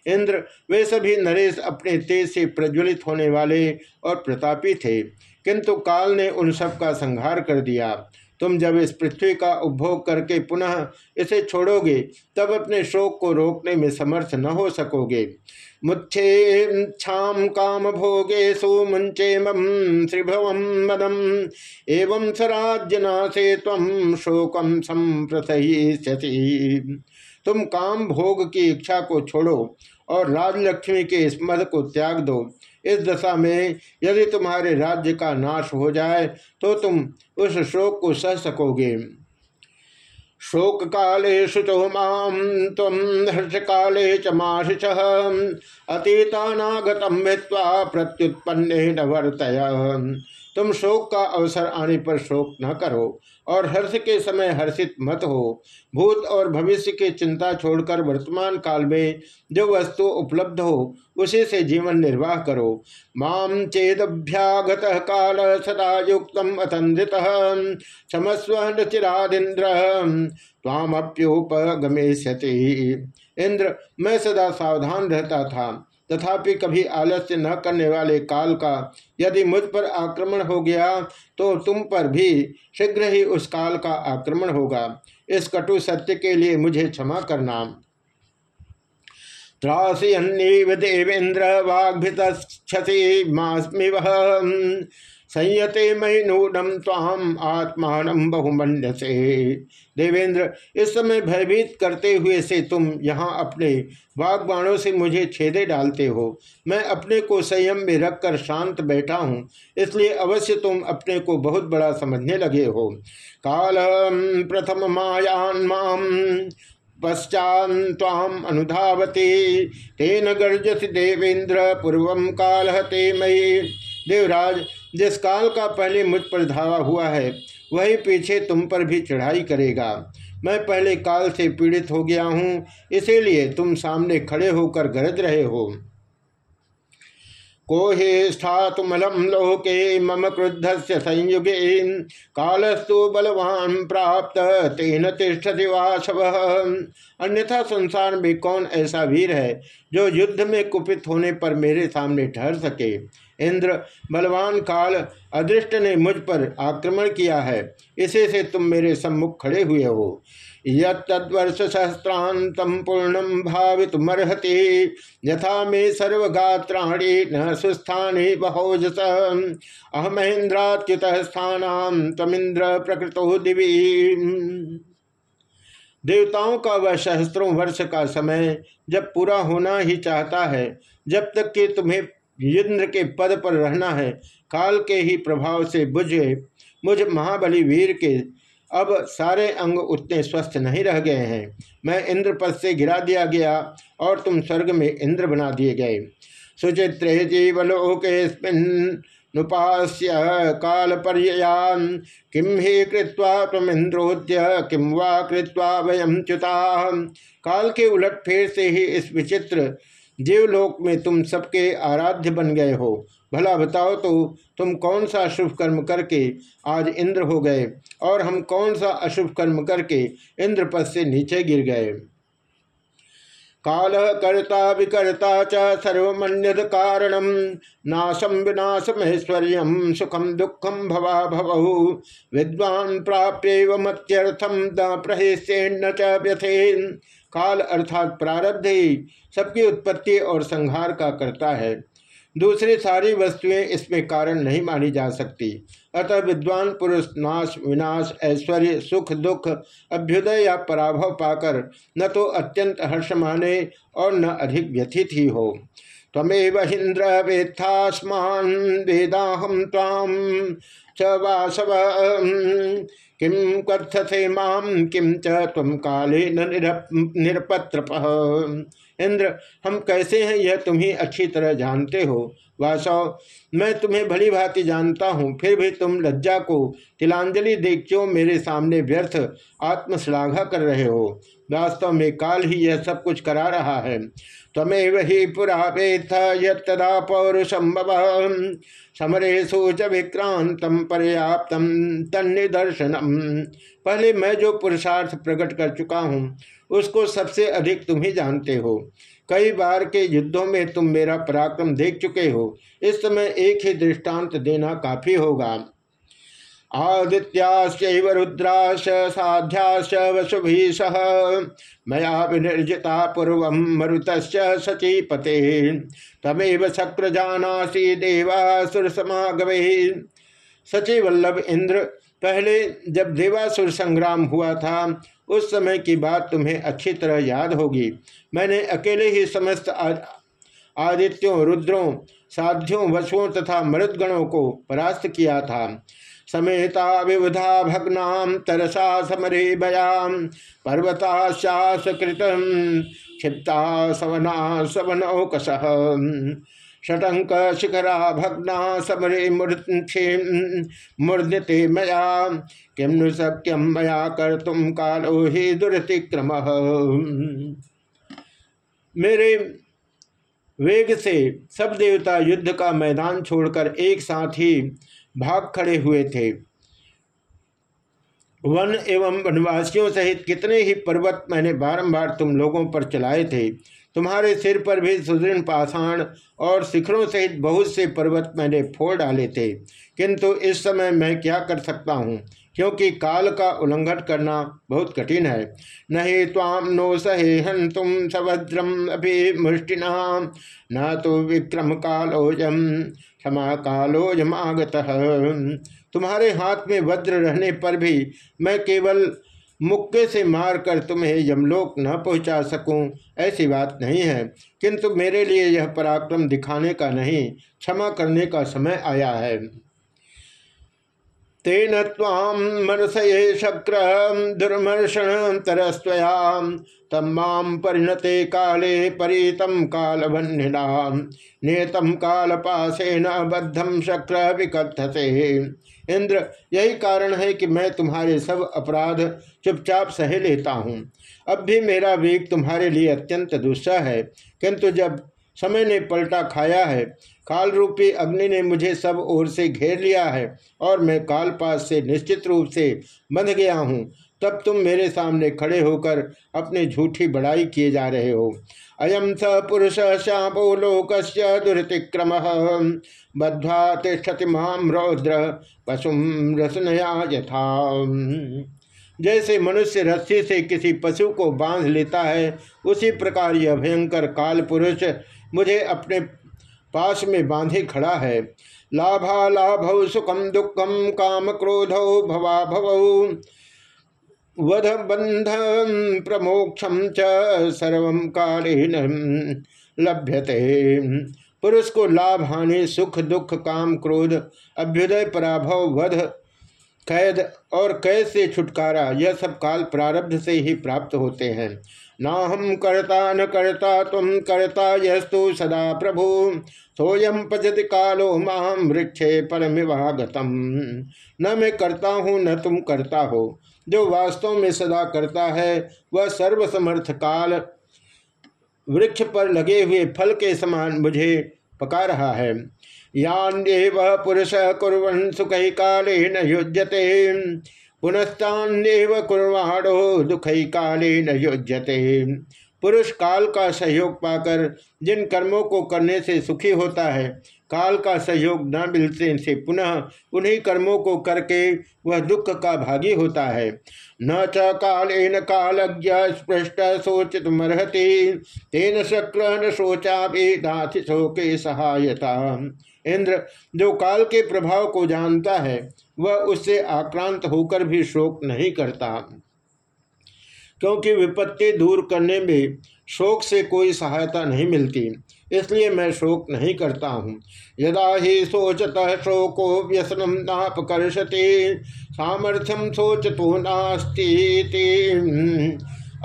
इंद्र, वे सभी नरेश अपने तेज से प्रज्वलित होने वाले और प्रतापी थे। किंतु काल ने उन सब का संहार कर दिया। तुम जब इस पृथ्वी का उपभोग करके पुनः इसे छोड़ोगे, तब अपने शोक को रोकने में समर्थ न हो सकोगे। मुच्छे छाम काम भोगे सुमुंचे श्रीभव मदम एवं सराज्यनाशे तम शोकम संप्रसयी तुम काम भोग की इच्छा को छोड़ो और राजलक्ष्मी के स्मद को त्याग दो। इस दशा में यदि तुम्हारे राज्य का नाश हो जाए तो तुम उस शोक को सह सकोगे। शोक काले शुचो हर्ष काले च माशिष अतीतानागतम भित्वा प्रत्युत्पन्ने न वर्तय। तुम शोक का अवसर आने पर शोक न करो और हर्ष के समय हर्षित मत हो। भूत और भविष्य की चिंता छोड़कर वर्तमान काल में जो वस्तु उपलब्ध हो, उसी से जीवन निर्वाह करो। माम चेदभ्यागत काल सदा युक्त अतंधित समस्व चिरादिंद्र तामप्योपगमेशति इंद्र, मैं सदा सावधान रहता था। तथापि कभी आलस्य न करने वाले काल का यदि मुझ पर आक्रमण हो गया तो तुम पर भी शीघ्र ही उस काल का आक्रमण होगा। इस कटु सत्य के लिए मुझे क्षमा करना। त्रासी देवेंद्र वाग्भित मास्मि वह संयते मई नूनम ताम आत्मान बहुमंड से देवेंद्र, इस समय भयभीत करते हुए से तुम यहाँ अपने बागबाणों से मुझे छेदे डालते हो। मैं अपने को संयम में रखकर शांत बैठा हूँ, इसलिए अवश्य तुम अपने को बहुत बड़ा समझने लगे हो। काल प्रथम मायान माम पश्चाताम अनुधावती। तेन गर्जसी देवेंद्र, पूर्व काल ते मई देवराज जिस काल का पहले मुझ पर धावा हुआ है, वही पीछे तुम पर भी चढ़ाई करेगा। मैं पहले काल से पीड़ित हो गया हूँ, इसीलिए तुम सामने खड़े होकर गरज रहे हो। को हे स्थातुमलम लोके मम क्रुद्ध से संयुगे, कालस्तु बलवान प्राप्त तेन तिष्ठति वाशव अन्यथा संसार में कौन ऐसा वीर है, जो युद्ध में कुपित होने पर मेरे सामने ठहर सके? इंद्र बलवान काल अदृष्ट ने मुझ पर आक्रमण किया है। इसे से तुम मेरे सम्मुख खड़े हुए हो। यदर्ष सहस्रांत पूर्णम भावितमर्हति। यथा मे सर्वगात्राणी न सुस्थाने बहोजस। अहमेन्द्राच्युत स्थान तमिंद्र प्रकृतो दिवी। देवताओं का वह सहस्त्रों वर्ष का समय जब पूरा होना ही चाहता है, जब तक कि तुम्हें इंद्र के पद पर रहना है। काल के ही प्रभाव से बुझे, मुझ महाबली वीर के अब सारे अंग उतने स्वस्थ नहीं रह गए हैं। मैं इंद्र पद से गिरा दिया गया और तुम स्वर्ग में इंद्र बना दिए गए। सुचित्र जीवलोकेपास्य काल पर्यान किम ही कृत्वा तुम इंद्रोद्य किम वा कृत्वा वयम च्युता। काल के उलट फेर से ही इस विचित्र जीवलोक में तुम सबके आराध्य बन गए हो। भला बताओ तो तुम कौन सा शुभ कर्म करके आज इंद्र हो गए और हम कौन सा अशुभ कर्म करके इंद्र पद से नीचे गिर गए? काल कर्ता विकर्ता च सर्वमन्यद कारणम नाशम विनाशमैश्वर्य सुखम दुखम भवा भवु विद्वान प्राप्य मत्यर्थम न प्रहेस्येन्न च व्यथेन। काल अर्थात प्रारब्ध ही सबकी उत्पत्ति और संहार का करता है। दूसरी सारी वस्तुएँ इसमें कारण नहीं मानी जा सकती। अतः विद्वान पुरुष नाश, विनाश, ऐश्वर्य, सुख, दुख, अभ्युदय या पराभव पाकर न तो अत्यंत हर्ष माने और न अधिक व्यथित ही हो। तमेव इंद्र वेत्थास्मान वेदाहम ताम च किम कथसे माम किम च तुम काले निरपत्र इंद्र, हम कैसे हैं यह तुम ही अच्छी तरह जानते हो? वासव, मैं तुम्हें भली भांति जानता हूँ, फिर भी तुम लज्जा को, तिलांजलि देख क्यों मेरे सामने व्यर्थ आत्मश्लाघा कर रहे हो। वास्तव में काल ही यह सब कुछ करा रहा है। तमेव ही पुरा वेत्थ यदा पौरुषम समरेशु च विक्रांतम पर्याप्त तन्निदर्शनम पहले मैं जो पुरुषार्थ प्रकट कर चुका हूँ, उसको सबसे अधिक तुम ही जानते हो। कई बार के युद्धों में तुम मेरा पराक्रम देख चुके हो। इस समय एक ही दृष्टांत देना काफ़ी होगा। आदित्याश्चैव रुद्राश साध्याश्च वसुभी सह मया विनिर्जिता पूर्व मरुत सचीपते तमेव शक्र जानासी देवासुर समागमे सची वल्लभ इंद्र, पहले जब देवासुर संग्राम हुआ था, उस समय की बात तुम्हें अच्छी तरह याद होगी। मैंने अकेले ही समस्त आदित्यों, रुद्रों, साध्यों, वसुओं तथा मृदगणों को परास्त किया था। समेता विवधा भग्नाम तरसा समरे बयाम पर्वताशासकृत क्षिप्ता सवना सवनौकश षटंक शिखरा भग्ना समरे मूर्धते मया किम सक्यम मया कर तुम कालो ही दुरतिक्रम। मेरे वेग से सब देवता युद्ध का मैदान छोड़कर एक साथ ही भाग खड़े हुए थे। वन एवं वनवासियों सहित कितने ही पर्वत मैंने बारंबार तुम लोगों पर चलाए थे। तुम्हारे सिर पर भी सुदृढ़ पाषाण और शिखरों सहित बहुत से पर्वत मैंने फोड़ डाले थे। किंतु इस समय मैं क्या कर सकता हूँ? क्योंकि काल का उल्लंघन करना बहुत कठिन है। नहीं ताम नो सहे हन तुम सभद्रम अभी मुष्टिना न तो विक्रम कालोजम क्षमा कालोजम आगत तुम्हारे हाथ में वज्र रहने पर भी मैं केवल मुक्के से मारकर तुम्हें यमलोक न पहुँचा सकूँ, ऐसी बात नहीं है। किंतु मेरे लिए यह पराक्रम दिखाने का नहीं, क्षमा करने का समय आया है। तेन ताम मनसये शक्र दुर्मर्षण तरस्वया तमाम परिणते काले परितम कालवन्यना नियतम कालपासेन बद्धम शक्र विकथते। इंद्र, यही कारण है कि मैं तुम्हारे सब अपराध चुपचाप सह लेता हूँ। अब भी मेरा वेग तुम्हारे लिए अत्यंत दुस्सा है, किंतु जब समय ने पलटा खाया है काल रूपी अग्नि ने मुझे सब ओर से घेर लिया है और मैं कालपास से निश्चित रूप से बंध गया हूँ। तब तुम मेरे सामने खड़े होकर अपनी झूठी बड़ाई किए जा रहे हो। अयम स पुरुष श्यामो लोक दुर्तिक्रम। बद्वा तिष्ठति माम रौद्र पशुम रसनया यथा। जैसे मनुष्य रस्सी से किसी पशु को बाँध लेता है, उसी प्रकार यह भयंकर काल पुरुष मुझे अपने पास में बांधे खड़ा है। लाभा लाभ सुखम दुखम काम क्रोधो भवा भव। वध बंध प्रमोक्षम च सर्व कालीन लभ्यते। पुरुष को लाभ, हानि, सुख, दुख, काम, क्रोध, अभ्युदय, पराभव, वध, कैद और कैद से छुटकारा, यह सब काल प्रारब्ध से ही प्राप्त होते हैं। न हम करता न कर्ता तुम करता यस्तु सदा प्रभु। सोयम पचति कालो माम वृक्षे परमिवागतम। न मैं करता हूँ, न तुम करता हो। जो वास्तव में सदा करता है, वह सर्वसमर्थ काल वृक्ष पर लगे हुए फल के समान मुझे पका रहा है। यान्यव पुरुष कुरन सुख काले न युज्यते। पुनस्तान्यव कुर्वाणो दुख काले न युज्यते। पुरुष काल का सहयोग पाकर जिन कर्मों को करने से सुखी होता है, काल का सहयोग न मिलने से पुनः उन्हीं कर्मों को करके वह दुख का भागी होता है। न च कालेन कालज्ञ स्पृष्ट शोचित मरहति तेन शक्र न शोचा वेदाथि शोके सहायता। इंद्र, जो काल के प्रभाव को जानता है वह उससे आक्रांत होकर भी शोक नहीं करता। क्योंकि विपत्ति दूर करने में शोक से कोई सहायता नहीं मिलती, इसलिए मैं शोक नहीं करता हूँ। यदा ही सोचत शोको व्यसनम नापकर्षति सामर्थ्यम सोच तो नास्ती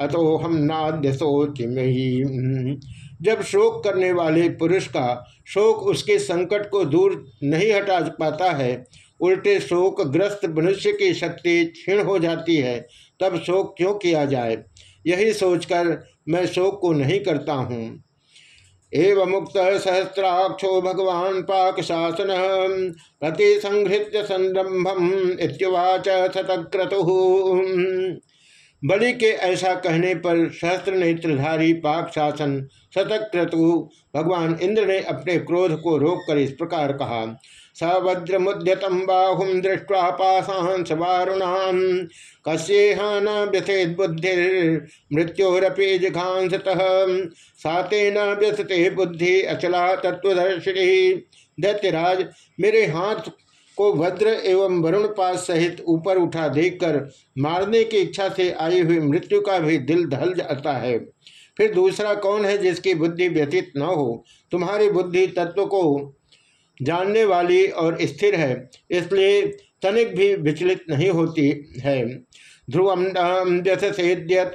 अतो हम नाद्य सोच ही जब शोक करने वाले पुरुष का, शोक उसके संकट को दूर नहीं हटा पाता है उल्टे शोक ग्रस्त मनुष्य की शक्ति क्षीण हो जाती है, तब शोक क्यों किया जाए? यही सोचकर मैं शोक को नहीं करता हूँ। एवं मुक्त सहस्राक्षो भगवान पाक शासन प्रति संहृत्य संरंभम इत्युवाच शतक्रतु। बलि के ऐसा कहने पर सहस्त्र नेत्रधारी पाक शासन शतक्रतु, भगवान इंद्र ने अपने क्रोध को रोककर इस प्रकार कहा सवज्रमुद्यतम बाहुम दृष्टवा पाशांस वारुणान कस्ेहा न व्यथेद बुद्धिर्मृत्योरपि जिघांसतः। साते न व्यथते बुद्धि अचला तत्वदर्शिनी दैत्यराज, मेरे हाथ को वज्र एवं वरुण पास सहित ऊपर उठा देखकर मारने की इच्छा से आई हुई मृत्यु का भी दिल ढल जाता है। फिर दूसरा कौन है जिसकी बुद्धि व्यतीत न हो? तुम्हारी बुद्धि तत्व को जानने वाली और स्थिर है, इसलिए तनिक भी विचलित नहीं होती है। ध्रुवम व्यथसेद्यव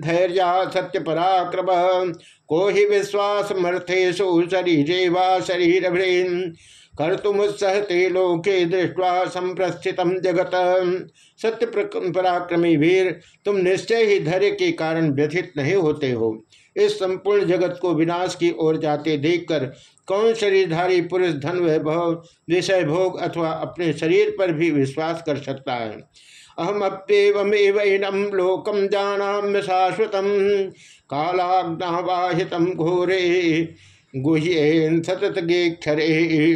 धैर्य सत्य पराक्रम, को ही विश्वास मर्थेशु शरीर व शरीर कर्तुमुत्सहते लोके दृष्टवा संप्रस्थित जगत। सत्य पराक्रमी वीर, तुम निश्चय ही धैर्य के कारण व्यथित नहीं होते हो। इस संपूर्ण जगत को विनाश की ओर जाते देखकर कौन शरीरधारी पुरुष धन वैभव विषय भोग अथवा अपने शरीर पर भी विश्वास कर सकता है? अहम अप्यवमेवनम लोकम जाना शाश्वतम कालाग्नावाहितम घोरे, गुह्येन सतत गेक्षरे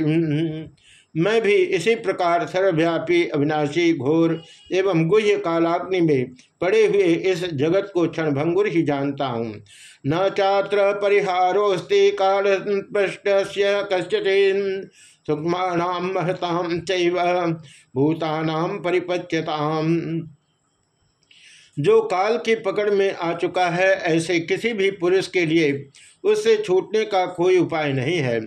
मैं भी इसी प्रकार सर्वव्यापी अविनाशी घोर एवं गुह्य कालाग्नि में पड़े हुए इस जगत को क्षणभंगुर ही जानता हूँ। न चात्र परिहारोस्ति काल पृष्ठ कश्चिन सूक्ष्म महताम चैव भूतानाम परिपच्यताम। जो काल की पकड़ में आ चुका है, ऐसे किसी भी पुरुष के लिए उससे छूटने का कोई उपाय नहीं है।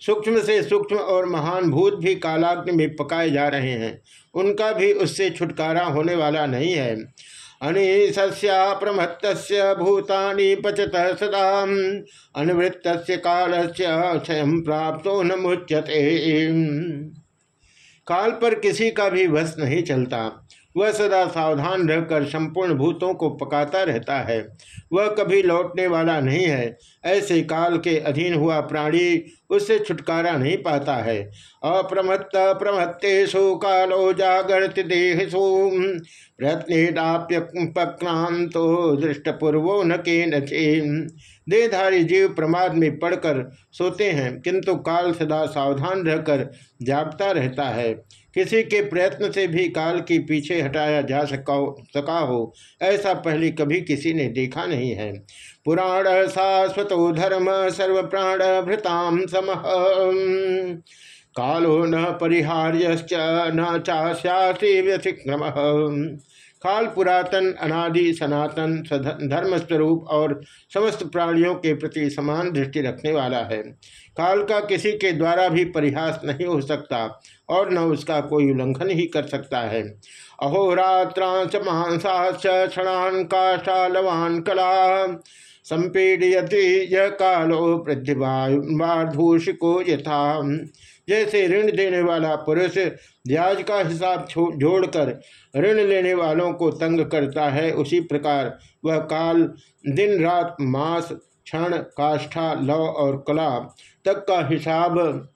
सूक्ष्म से सूक्ष्म और महान भूत भी कालाग्नि में पकाए जा रहे हैं। उनका भी उससे छुटकारा होने वाला नहीं है। अनिशस्या प्रमत्त भूतानि पचत सदा। अनिवृत्त काल से प्राप्त न मुच्यते। काल पर किसी का भी वश नहीं चलता। वह सदा सावधान रहकर संपूर्ण भूतों को पकाता रहता है। वह कभी लौटने वाला नहीं है। ऐसे काल के अधीन हुआ प्राणी उससे छुटकारा नहीं पाता है। अप्रमत्त प्रमत्तेषु कालो जागृत देहसु प्रयत्नाप्यक्रांतो दृष्टपूर्वो न के देहधारी जीव प्रमाद में पड़कर सोते हैं, किंतु काल सदा सावधान रहकर जागता रहता है। किसी के प्रयत्न से भी काल की पीछे हटाया जा सका सका हो, ऐसा पहले कभी किसी ने देखा नहीं है। पुराण शाश्वतो धर्म सर्व प्राण भृताम सम कालो न परिहार्य न चाश्यासी व्यतिक्रम। काल पुरातन, अनादि, सनातन धर्म स्वरूप और समस्त प्राणियों के प्रति समान दृष्टि रखने वाला है। काल का किसी के द्वारा भी परिहास नहीं हो सकता और न उसका कोई उल्लंघन ही कर सकता है। अहोरात्रांश महांसाश्च क्षणान काशालवान कला संपीड़यति यह कालो पृथ्वीवाधूषिको यथा। जैसे ऋण देने वाला पुरुष ब्याज का हिसाब जोड़कर ऋण लेने वालों को तंग करता है, उसी प्रकार वह काल दिन रात मास क्षण काष्ठा लव और कला तक का हिसाब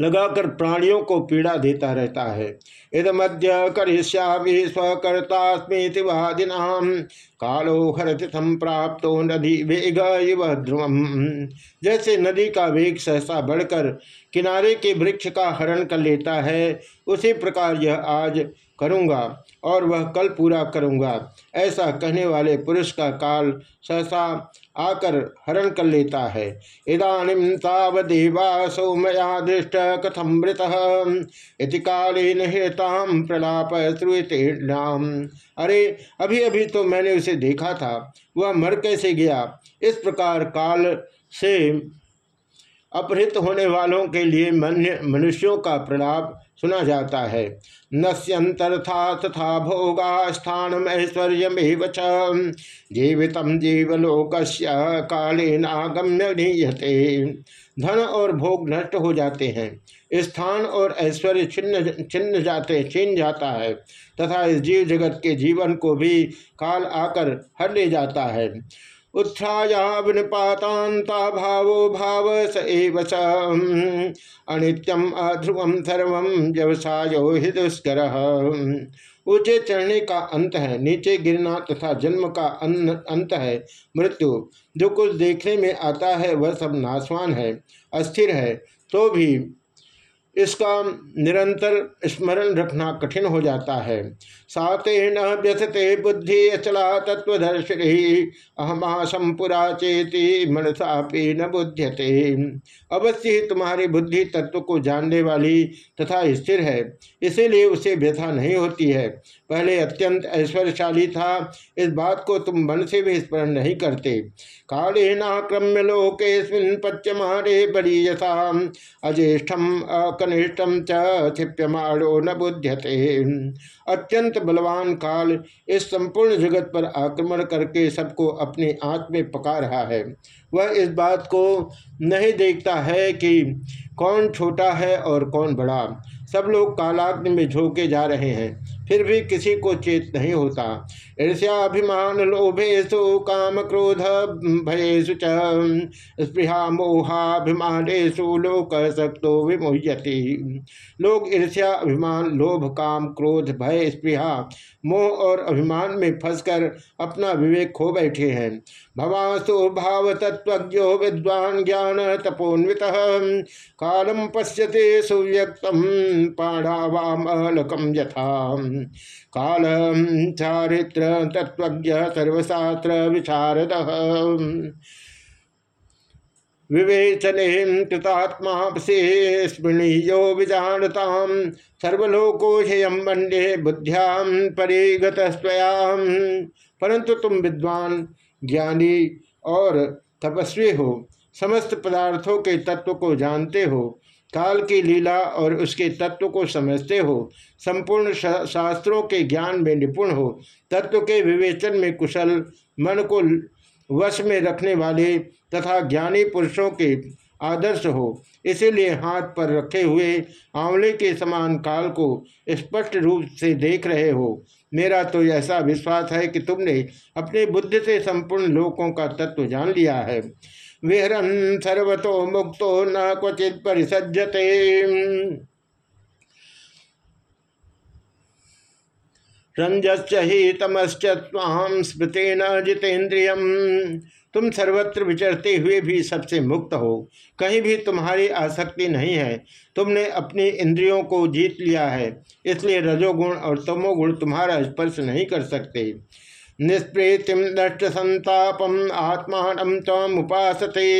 लगाकर प्राणियों को पीड़ा देता रहता है। इदमद्य करिष्यामि स्वकर्तास्मीति वादिनाम। कालो हरति संप्राप्त नदी वेग इव ध्रुवम। जैसे नदी का वेग सहसा बढ़कर किनारे के वृक्ष का हरण कर लेता है, उसी प्रकार यह आज करूँगा और वह कल पूरा करूँगा। ऐसा कहने वाले पुरुष का काल सहसा आकर हरण कर लेता है। इदानीम तावदेवासो मया दृष्ट कथम मृत। इति कालीन हेताम प्रलाप श्रुतेम अरे अभी अभी तो मैंने उसे देखा था। वह मर कैसे गया? इस प्रकार काल से अपहृत होने वालों के लिए मनुष्यों का प्रलाप सुना जाता है। नश्यंतरथा तथा भोगा स्थान ऐश्वर्य जीवित जीवलोक काले नागम्य नीयते। धन और भोग नष्ट हो जाते हैं। स्थान और ऐश्वर्य छिन्न छिन्न जाते, छीन जाता है। तथा इस जीव जगत के जीवन को भी काल आकर हर ले जाता है। उत्थाया विनिपातांता भावो भाव स एव अनित्यम अध्रुवम सर्व व्यवसायो हि दुष्कर। ऊँचे चढ़ने का अंत है, नीचे गिरना तथा जन्म का अंत है, मृत्यु जो कुछ देखने में आता है वह सब नाशवान है, अस्थिर है तो भी इसका निरंतर स्मरण रखना कठिन हो जाता है। साते न व्यथते बुद्धि अचला तत्वदर्शी अहमा पुरा चेती मनसापी न बुध्यते। अवश्य ही तुम्हारी बुद्धि तत्व को जानने वाली तथा स्थिर है, इसीलिए उसे व्यथा नहीं होती है। पहले अत्यंत ऐश्वर्यशाली था। इस बात को तुम मन से भी स्मरण नहीं करते। कालेनाक्रम्य लोके पच्यमारे बड़ी यथा अज्येष्ठम अकनिष्ठम चिप्यमाणो न बुध्यते। अत्यंत बलवान काल इस संपूर्ण जगत पर आक्रमण करके सबको अपने आँच में पका रहा है। वह इस बात को नहीं देखता है कि कौन छोटा है और कौन बड़ा। सब लोग कालाग्नि में झोंके जा रहे हैं। फिर भी किसी को चेत नहीं होता। ईर्ष्याभिमान लोभेशु काम क्रोध भयेशु स्पृहा मोहाभिमानेशु लोक सक्तो विमुह्यति लोग ईर्ष्या, अभिमान, लोभ, काम, क्रोध, भय, स्पृहा, मोह और अभिमान में फंसकर अपना विवेक खो बैठे हैं। भवासु भाव तत्वज्ञो विद्वान ज्ञान तपोन्वित। कालम पश्यते सुव्यक्तम, पाढ़ावामलकम यथा। काल चारित्र तत्व सर्वशास्त्र विशारद। विवेचने कृतात्मा स्मृणीयो विजानता सर्वलोको हेयम वंडे बुद्ध्याम परिगतस्वयाम परंतु तुम विद्वान, ज्ञानी और तपस्वी हो, समस्त पदार्थों के तत्व को जानते हो काल की लीला और उसके तत्व को समझते हो, संपूर्ण शास्त्रों के ज्ञान में निपुण हो, तत्व के विवेचन में कुशल, मन को वश में रखने वाले तथा ज्ञानी पुरुषों के आदर्श हो, इसीलिए हाथ पर रखे हुए आंवले के समान काल को स्पष्ट रूप से देख रहे हो। मेरा तो ऐसा विश्वास है कि तुमने अपने बुद्धि से संपूर्ण लोकों का तत्व जान लिया है। विहरन सर्वतो मुक्तो न क्वचित परिसज्जते। रंजश्च ही तमश्च ताम स्मृतेन जितेन्द्रियम। तुम सर्वत्र विचरते हुए भी सबसे मुक्त हो। कहीं भी तुम्हारी आसक्ति नहीं है। तुमने अपनी इंद्रियों को जीत लिया है। इसलिए रजोगुण और तमोगुण तुम्हारा स्पर्श नहीं कर सकते। निष्प्रीतिम नष्ट संतापम आत्मा तमुपासते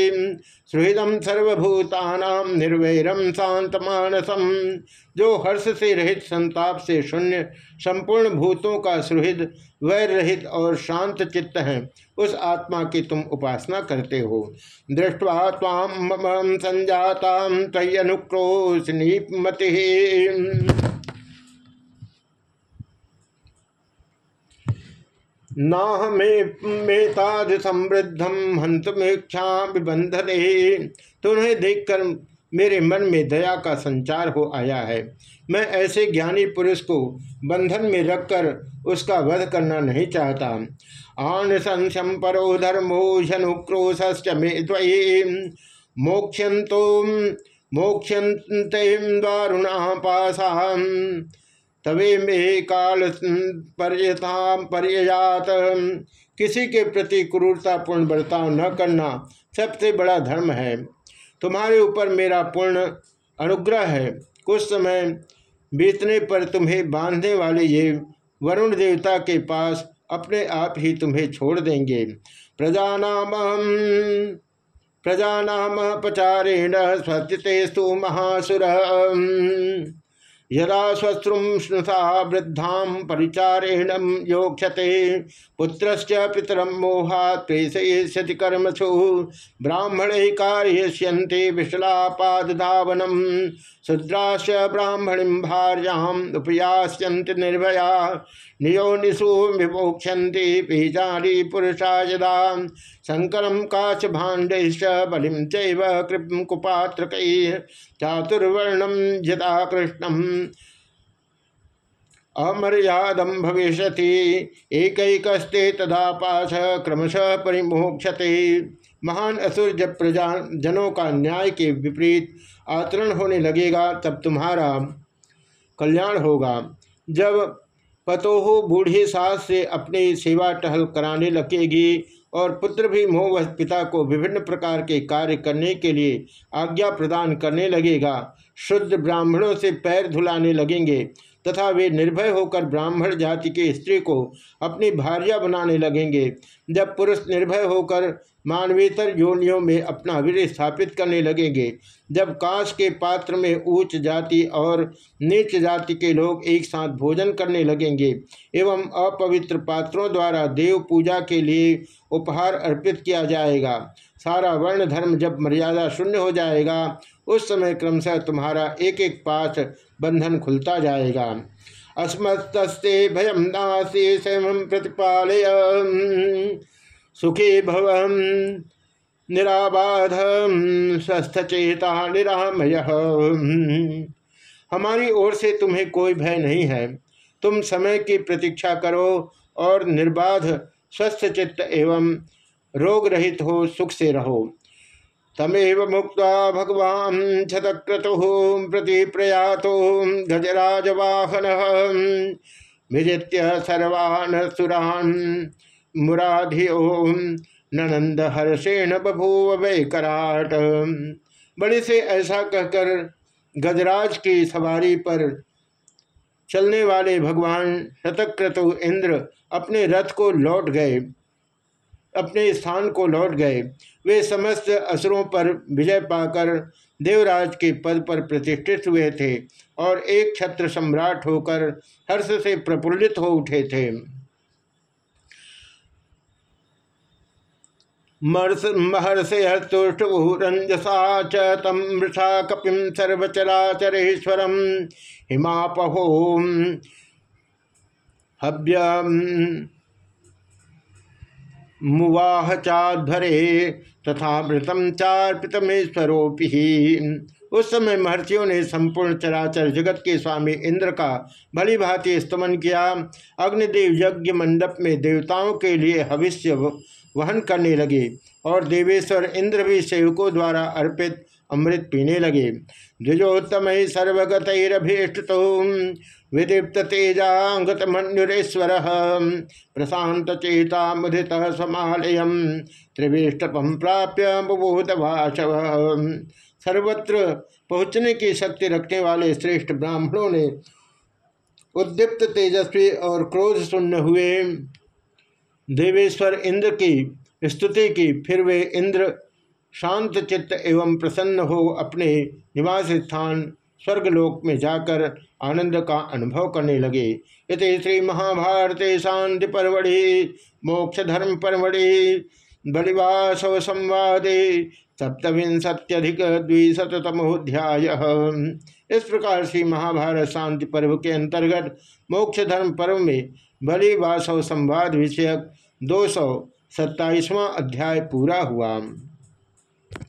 सुहृदम सर्वभूता निर्वैरम शांत मानसम जो हर्ष से रहित संताप से शून्य संपूर्ण भूतों का सुहृद वैर रहित और शांत चित्त है, उस आत्मा की तुम उपासना करते हो। दृष्टवा ताम संजाता तयनुक्रोशनी मति नाहमेताद समृद्धम हंतमेक्षा विबंधने। तुम्हें देखकर मेरे मन में दया का संचार हो आया है। मैं ऐसे ज्ञानी पुरुष को बंधन में रखकर उसका वध करना नहीं चाहता। आन संशम परो धर्मो झनुक्रोश मे द्वये मोक्षते दारुणा पाशा तवे में काल पर्यता पर्यात किसी के प्रति क्रूरतापूर्ण बर्ताव न करना सबसे बड़ा धर्म है। तुम्हारे ऊपर मेरा पूर्ण अनुग्रह है। कुछ समय बीतने पर तुम्हें बांधने वाले ये वरुण देवता के पास अपने आप ही तुम्हें छोड़ देंगे। प्रजानाम प्रजानाम पचारेण स्वस्तितेस्तु महासुर यदा स्वश्रुंसा वृद्धा परिचारेण योक्षते पुत्र पितरम मोहा प्रेषयति कर्मसु। ब्राह्मण कार्यश्यन्ते विशलापादधावनम शुद्राश ब्राह्मणी भार्याम् उपयास्यन्ति निर्भया। नियोनिषु विमोक्षन्ति बीजाली पुरुषा यदा। शङ्करं काशभाण्डैश्च बलिं चैव कृपं कुपात्रकैः। चातुर्वर्णं यदा कृष्णम् अमर्यादम भविष्य एकैकस्ते तदा पाश क्रमशः परिमोक्षते महान असुर जब प्रजा जनों का न्याय के विपरीत आचरण होने लगेगा, तब तुम्हारा कल्याण होगा। जब पतोह बूढ़ी सास से अपनी सेवा टहल कराने लगेगी और पुत्र भी मोहवश पिता को विभिन्न प्रकार के कार्य करने के लिए आज्ञा प्रदान करने लगेगा, शुद्ध ब्राह्मणों से पैर धुलाने लगेंगे तथा वे निर्भय होकर ब्राह्मण जाति के स्त्री को अपनी भार्या बनाने लगेंगे। जब पुरुष निर्भय होकर मानवेतर योनियों में अपना वीर स्थापित करने लगेंगे। जब कांस के पात्र में उच्च जाति और नीच जाति के लोग एक साथ भोजन करने लगेंगे एवं अपवित्र पात्रों द्वारा देव पूजा के लिए उपहार अर्पित किया जाएगा। सारा वर्ण धर्म जब मर्यादा शून्य हो जाएगा, उस समय क्रमशः तुम्हारा एक एक पाठ बंधन खुलता जाएगा। अस्मत्ते भयम नासी स्वयं प्रतिपालय सुखी भव निराबाध स्वस्थचेता निरामय हमारी ओर से तुम्हें कोई भय नहीं है। तुम समय की प्रतीक्षा करो और निर्बाध, स्वस्थ चित्त एवं रोग रहित हो, सुख से रहो। तमेव मुक्त भगवान छतक्रतु प्रति प्रयातो गजराजवाहन। विजित्य सर्वान सुरान मुराधियो, ननंद हर्षेण बभूव वै कराट। बड़े से ऐसा कहकर गजराज की सवारी पर चलने वाले भगवान शतक्रतु इंद्र अपने रथ को लौट गए। अपने स्थान को लौट गए। वे समस्त असुरों पर विजय पाकर देवराज के पद पर प्रतिष्ठित हुए थे और एक छत्र सम्राट होकर हर्ष से प्रफुल्लित हो उठे थे। महर्षयस्तुष्टुरंजसा च तम वृषा कपिम सर्वचराचरेश्वरम हिमापहो। हव्यम मुवाह चाध्वरे तथा मृतम चार्पितमेश्वरोपि उस समय महर्षियों ने संपूर्ण चराचर जगत के स्वामी इंद्र का भली भांति स्तमन किया। अग्निदेव यज्ञ मंडप में देवताओं के लिए भविष्य वहन करने लगे और देवेश्वर इंद्र भी सेवकों द्वारा अर्पित अमृत पीने लगे। द्विजोत्तम सर्वगतरभीष्ट विदीप्त तेजांगत मनुरेश्वर प्रशांत चेता मुदित समालयम त्रिवेष्टपम प्राप्य बुबोध भाषव सर्वत्र पहुँचने की शक्ति रखने वाले श्रेष्ठ ब्राह्मणों ने उद्दीप्त तेजस्वी और क्रोध शून्य हुए। देवेश्वर इंद्र की स्तुति की, फिर वे इंद्र शांत चित्त एवं प्रसन्न हो अपने निवास स्थान स्वर्गलोक में जाकर आनंद का अनुभव करने लगे। इस श्री महाभारते शांति परवड़ी मोक्ष धर्म परवड़ी बलिवासव संवादे सप्तविंशत्यधिक द्विशतमोध्याय इस प्रकार से महाभारत शांति पर्व के अंतर्गत मोक्ष धर्म पर्व में बलि वासव संवाद विषयक दो सौ सत्ताईसवां अध्याय पूरा हुआ।